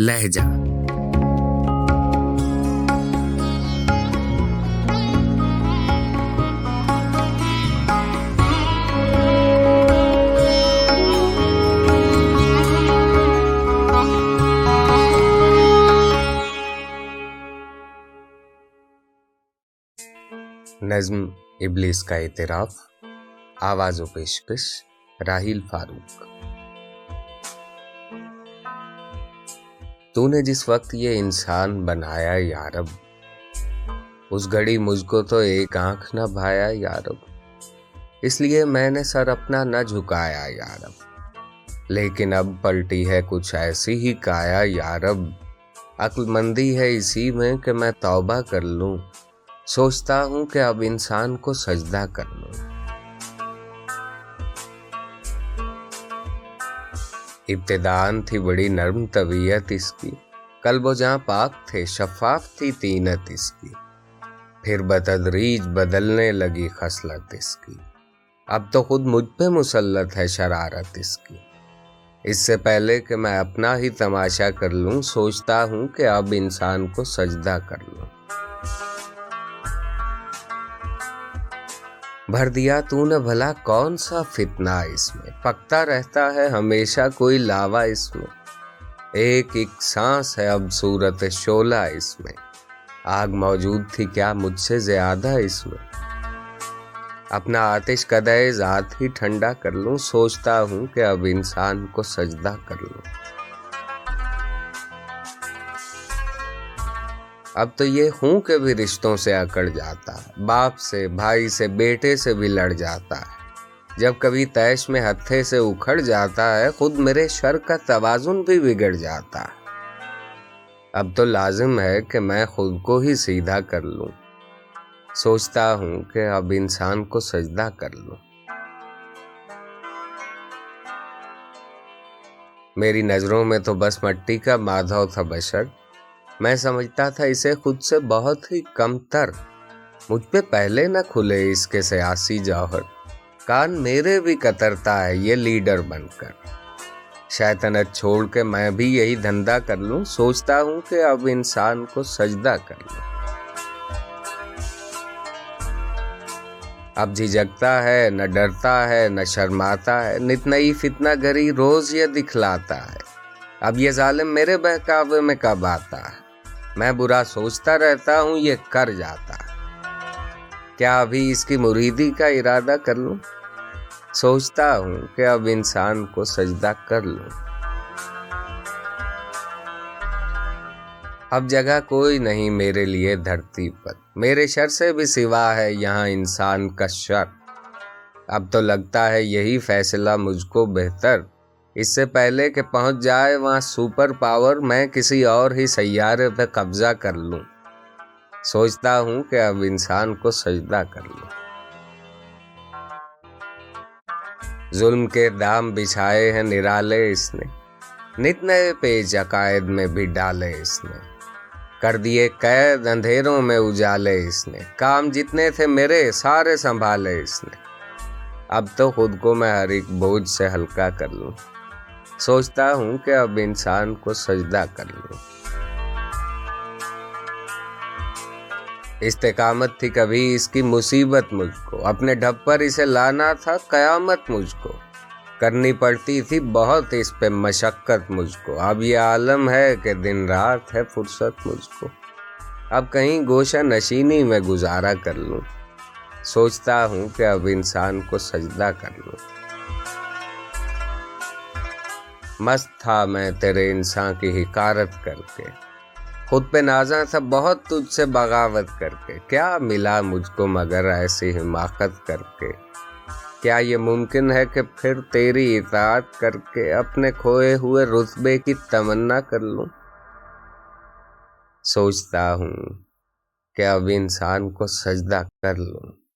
لہجہ۔ نظم ابلیس کا اعتراف آواز و پیشکش راہیل فاروق۔ تو نے جس وقت یہ انسان بنایا یارب اس گھڑی مجھ کو تو ایک آنکھ نہ بھایا یارب اس لیے میں نے سر اپنا نہ جھکایا یارب لیکن اب پلٹی ہے کچھ ایسی ہی کایا یارب عقل مندی ہے اسی میں کہ میں توبہ کر لوں، سوچتا ہوں کہ اب انسان کو سجدہ کر لوں۔ ابتدان تھی بڑی نرم طبیعت اس کی۔ قلب و جہاں پاک تھے، شفاف تھی تینت اس کی۔ پھر بتدریج بدلنے لگی خصلت اس کی۔ اب تو خود مجھ پہ مسلط ہے شرارت اس کی۔ اس سے پہلے کہ میں اپنا ہی تماشا کر لوں، سوچتا ہوں کہ اب انسان کو سجدہ کر لوں۔ بھر دیا تو نے بھلا کون سا فتنہ اس میں؟ پکتا رہتا ہے ہمیشہ کوئی لاوا اس میں۔ ایک ایک سانس ہے اب صورت شولہ اس میں۔ آگ موجود تھی کیا مجھ سے زیادہ اس میں؟ اپنا آتش کدے ذات ہی ٹھنڈا کر لوں، سوچتا ہوں کہ اب انسان کو سجدہ کر لوں۔ اب تو یہ ہوں کہ بھی رشتوں سے اکڑ جاتا باپ سے، بھائی سے، بیٹے سے بھی لڑ جاتا جب کبھی تیش میں ہتھے سے اکھڑ جاتا ہے، خود میرے شر کا توازن بھی بگڑ جاتا اب تو لازم ہے کہ میں خود کو ہی سیدھا کر لوں۔ سوچتا ہوں کہ اب انسان کو سجدہ کر لوں۔ میری نظروں میں تو بس مٹی کا مادھو تھا بشر۔ میں سمجھتا تھا اسے خود سے بہت ہی کم تر۔ مجھ پہ پہلے نہ کھلے اس کے سیاسی جوہر۔ کان میرے بھی کترتا ہے یہ لیڈر بن کر۔ شیطنت چھوڑ کے میں بھی یہی دھندا کر لوں۔ سوچتا ہوں کہ اب انسان کو سجدہ کر لوں۔ اب جھجکتا ہے، نہ ڈرتا ہے، نہ شرماتا ہے۔ نت نئی فتنہ گری روز یہ دکھلاتا ہے۔ اب یہ ظالم میرے بہکاوے میں کب آتا ہے؟ میں برا سوچتا رہتا ہوں، یہ کر جاتا۔ کیا ابھی اس کی مریدی کا ارادہ کر لوں؟ سوچتا ہوں کہ اب انسان کو سجدہ کر لوں۔ اب جگہ کوئی نہیں میرے لیے دھرتی پر۔ میرے شر سے بھی سوا ہے یہاں انسان کا شر۔ اب تو لگتا ہے یہی فیصلہ مجھ کو بہتر اس سے پہلے کہ پہنچ جائے وہاں سپر پاور میں کسی اور ہی سیارے پہ قبضہ کر لوں۔ سوچتا ہوں کہ اب انسان کو سجدہ کر لوں۔ ظلم کے دام بچھائے ہیں نرالے اس نے۔ نت نئے پیج عقائد میں بھی ڈالے اس نے۔ کر دیے قید اندھیروں میں اجالے اس نے۔ کام جتنے تھے میرے سارے سنبھالے اس نے۔ اب تو خود کو میں ہر ایک بوجھ سے ہلکا کر لوں۔ سوچتا ہوں کہ اب انسان کو سجدہ کر لوں۔ استقامت تھی کبھی، اس کی مصیبت مجھ کو۔ اپنے ڈھب پر اسے لانا تھا، قیامت مجھ کو۔ کرنی پڑتی تھی بہت، اس پہ مشقت مجھ کو۔ اب یہ عالم ہے کہ دن رات ہے فرصت مجھ کو۔ اب کہیں گوشہ نشینی میں گزارا کر لوں۔ سوچتا ہوں کہ اب انسان کو سجدہ کر لوں۔ مست تھا میں تیرے انسان کی حکارت کر کے۔ خود پہ نازا تھا، بہت تجھ سے بغاوت کر کے۔ کیا ملا مجھ کو مگر ایسی حماقت کر کے؟ کیا یہ ممکن ہے کہ پھر تیری اطاعت کر کے اپنے کھوئے ہوئے رتبے کی تمنا کر لوں؟ سوچتا ہوں کہ اب انسان کو سجدہ کر لوں۔